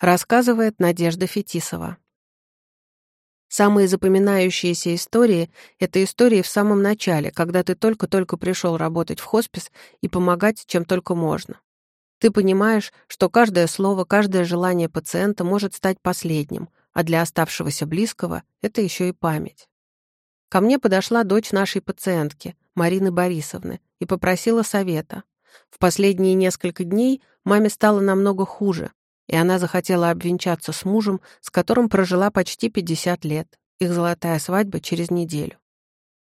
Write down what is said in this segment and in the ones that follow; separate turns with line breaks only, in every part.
Рассказывает Надежда Фетисова. Самые запоминающиеся истории — это истории в самом начале, когда ты только-только пришел работать в хоспис и помогать, чем только можно. Ты понимаешь, что каждое слово, каждое желание пациента может стать последним, а для оставшегося близкого это еще и память. Ко мне подошла дочь нашей пациентки, Марины Борисовны, и попросила совета. В последние несколько дней маме стало намного хуже, и она захотела обвенчаться с мужем, с которым прожила почти 50 лет. Их золотая свадьба через неделю.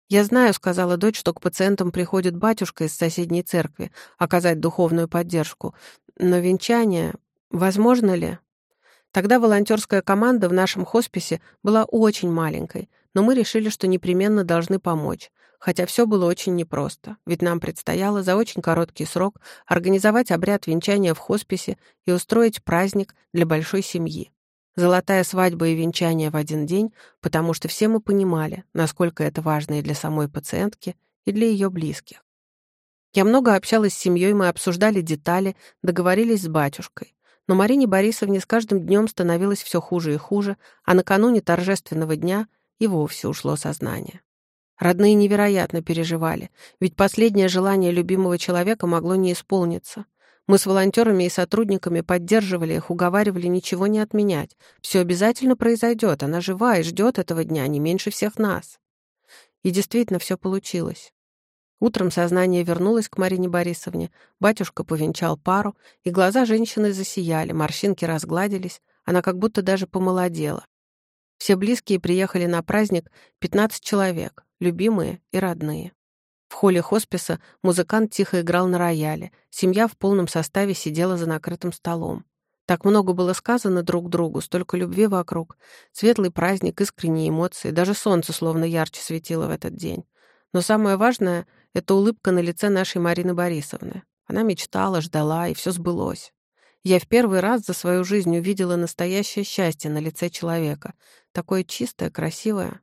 «Я знаю», — сказала дочь, что к пациентам приходит батюшка из соседней церкви оказать духовную поддержку, но венчание... Возможно ли? Тогда волонтерская команда в нашем хосписе была очень маленькой, но мы решили, что непременно должны помочь. Хотя все было очень непросто, ведь нам предстояло за очень короткий срок организовать обряд венчания в хосписе и устроить праздник для большой семьи. Золотая свадьба и венчание в один день, потому что все мы понимали, насколько это важно и для самой пациентки, и для ее близких. Я много общалась с семьей, мы обсуждали детали, договорились с батюшкой. Но Марине Борисовне с каждым днем становилось все хуже и хуже, а накануне торжественного дня и вовсе ушло сознание. Родные невероятно переживали, ведь последнее желание любимого человека могло не исполниться. Мы с волонтерами и сотрудниками поддерживали их, уговаривали ничего не отменять. Все обязательно произойдет, она жива и ждет этого дня не меньше всех нас. И действительно все получилось. Утром сознание вернулось к Марине Борисовне, батюшка повенчал пару, и глаза женщины засияли, морщинки разгладились, она как будто даже помолодела. Все близкие приехали на праздник, 15 человек, любимые и родные. В холле хосписа музыкант тихо играл на рояле, семья в полном составе сидела за накрытым столом. Так много было сказано друг другу, столько любви вокруг. Светлый праздник, искренние эмоции, даже солнце словно ярче светило в этот день. Но самое важное — это улыбка на лице нашей Марины Борисовны. Она мечтала, ждала, и все сбылось. Я в первый раз за свою жизнь увидела настоящее счастье на лице человека. Такое чистое, красивое.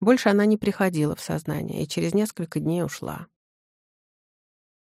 Больше она не приходила в сознание и через несколько дней ушла.